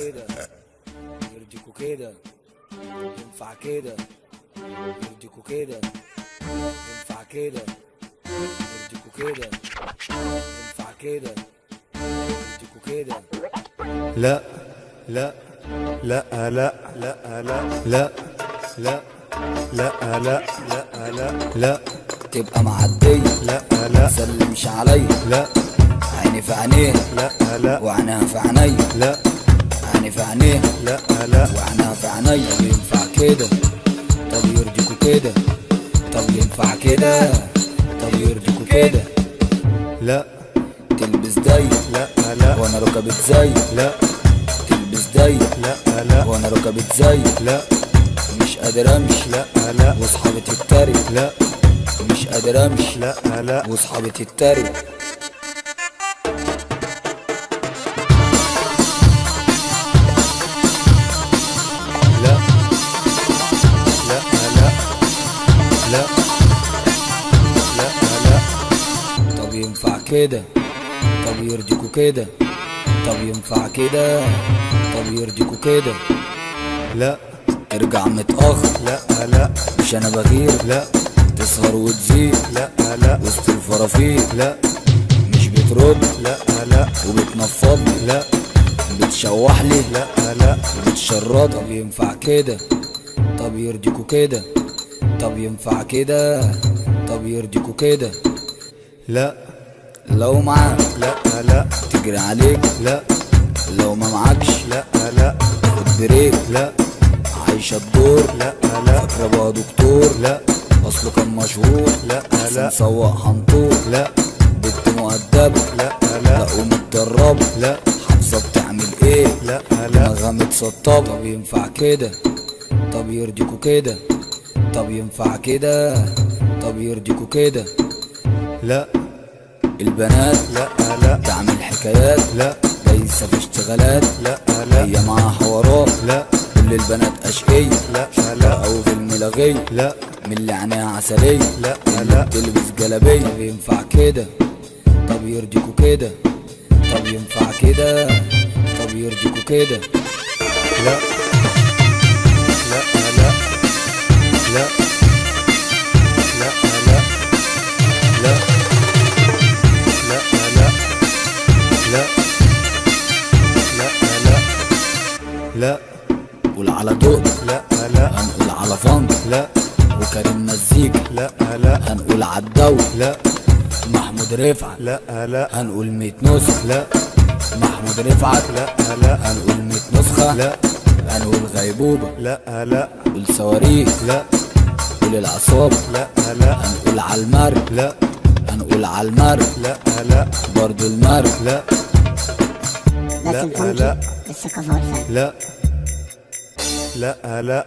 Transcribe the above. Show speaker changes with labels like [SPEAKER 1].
[SPEAKER 1] كده يرضيكوا كده ينفع كده يرضيكوا كده ينفع كده يرضيكوا كده ينفع كده يرضيكوا كده
[SPEAKER 2] لا لا لا لا لا لا لا لا لا لا لا لا لا
[SPEAKER 1] تبقى معدية
[SPEAKER 2] لا لا
[SPEAKER 1] سلمش عليا
[SPEAKER 2] لا
[SPEAKER 1] عيني في عينيه
[SPEAKER 2] لا لا
[SPEAKER 1] وعينها في عينيا
[SPEAKER 2] لا
[SPEAKER 1] في عينيها
[SPEAKER 2] لا لا.
[SPEAKER 1] وعينها في عينيا طب ينفع كده. طب يرضيكوا كده. طب ينفع كده. طب يرضيكوا كده.
[SPEAKER 2] لا.
[SPEAKER 1] تلبس ضيق
[SPEAKER 2] لا لا.
[SPEAKER 1] وأنا ركبت زي.
[SPEAKER 2] لا.
[SPEAKER 1] تلبس ضيق
[SPEAKER 2] لا لا.
[SPEAKER 1] وأنا ركبت زي.
[SPEAKER 2] لا.
[SPEAKER 1] مش قادر امشي.
[SPEAKER 2] لا لا.
[SPEAKER 1] واصحابي تتريق.
[SPEAKER 2] لا.
[SPEAKER 1] مش قادر امشي.
[SPEAKER 2] لا لا.
[SPEAKER 1] واصحابي تتريق. كده. طب يرضيكوا كده. طب ينفع كده. طب يرضيكوا كده.
[SPEAKER 2] لا.
[SPEAKER 1] ترجع متأخر.
[SPEAKER 2] لا لا.
[SPEAKER 1] مش أنا بغير.
[SPEAKER 2] لا.
[SPEAKER 1] تسهر وتزيد.
[SPEAKER 2] لا لا.
[SPEAKER 1] وسط الفرافير.
[SPEAKER 2] لا.
[SPEAKER 1] مش بترد.
[SPEAKER 2] لا لا.
[SPEAKER 1] وبتنفض.
[SPEAKER 2] لا.
[SPEAKER 1] بتشوح لي.
[SPEAKER 2] لا لا.
[SPEAKER 1] وبتشرد. طب ينفع كده. طب يرضيكوا كده. طب ينفع كده. طب يرضيكوا كده.
[SPEAKER 2] لا.
[SPEAKER 1] لو معاك
[SPEAKER 2] لا لا.
[SPEAKER 1] تجري عليك
[SPEAKER 2] لا.
[SPEAKER 1] لو ما معكش
[SPEAKER 2] لا لا.
[SPEAKER 1] خد بريك
[SPEAKER 2] لا.
[SPEAKER 1] عايشة الدور
[SPEAKER 2] لا لا.
[SPEAKER 1] فاكرة بقى دكتور
[SPEAKER 2] لا.
[SPEAKER 1] أصله كان مشهور
[SPEAKER 2] لا لا.
[SPEAKER 1] سواق حنطور
[SPEAKER 2] لا.
[SPEAKER 1] بنت مؤدبة
[SPEAKER 2] لا
[SPEAKER 1] لا.
[SPEAKER 2] لا.
[SPEAKER 1] ومتدربة
[SPEAKER 2] لا.
[SPEAKER 1] حافظة بتعمل إيه؟
[SPEAKER 2] لا لا.
[SPEAKER 1] دماغها متسطبة طب ينفع كده؟ طب يرضيكوا كده؟ طب ينفع كده؟ طب يرضيكوا كده؟
[SPEAKER 2] لا.
[SPEAKER 1] البنات
[SPEAKER 2] لا لا.
[SPEAKER 1] تعمل حكايات
[SPEAKER 2] لا.
[SPEAKER 1] دايسة في اشتغالات
[SPEAKER 2] لا لا.
[SPEAKER 1] هي معاها حوارات
[SPEAKER 2] لا.
[SPEAKER 1] كل البنات أشقية
[SPEAKER 2] لا لا.
[SPEAKER 1] أو في الملغية
[SPEAKER 2] لا.
[SPEAKER 1] من اللي عينيها عسلية
[SPEAKER 2] لا لا.
[SPEAKER 1] بتلبس جلابية طب ينفع كده؟ طب يرضيكوا كده. طب ينفع كده؟ طب يرضيكوا كده.
[SPEAKER 2] لا. لا لا. لا. لا. لا لا لا.
[SPEAKER 1] قول على دق
[SPEAKER 2] لا لا.
[SPEAKER 1] هنقول على فنك
[SPEAKER 2] لا.
[SPEAKER 1] وكريم مزيكا
[SPEAKER 2] لا لا.
[SPEAKER 1] هنقول على الدولة
[SPEAKER 2] لا.
[SPEAKER 1] محمود رفعت.
[SPEAKER 2] لا لا.
[SPEAKER 1] هنقول 100 نسخة.
[SPEAKER 2] لا.
[SPEAKER 1] محمود رفعت.
[SPEAKER 2] لا لا.
[SPEAKER 1] هنقول 100 نسخة.
[SPEAKER 2] لا.
[SPEAKER 1] هنقول غيبوبة.
[SPEAKER 2] لا لا.
[SPEAKER 1] قول صواريخ
[SPEAKER 2] لا.
[SPEAKER 1] قول العصابة
[SPEAKER 2] لا لا.
[SPEAKER 1] هنقول على المرء
[SPEAKER 2] لا.
[SPEAKER 1] هنقول على المرء.
[SPEAKER 2] لا لا.
[SPEAKER 1] برضو المرء.
[SPEAKER 2] لا. لا، لا.
[SPEAKER 3] والفن.
[SPEAKER 2] لا. لا لا.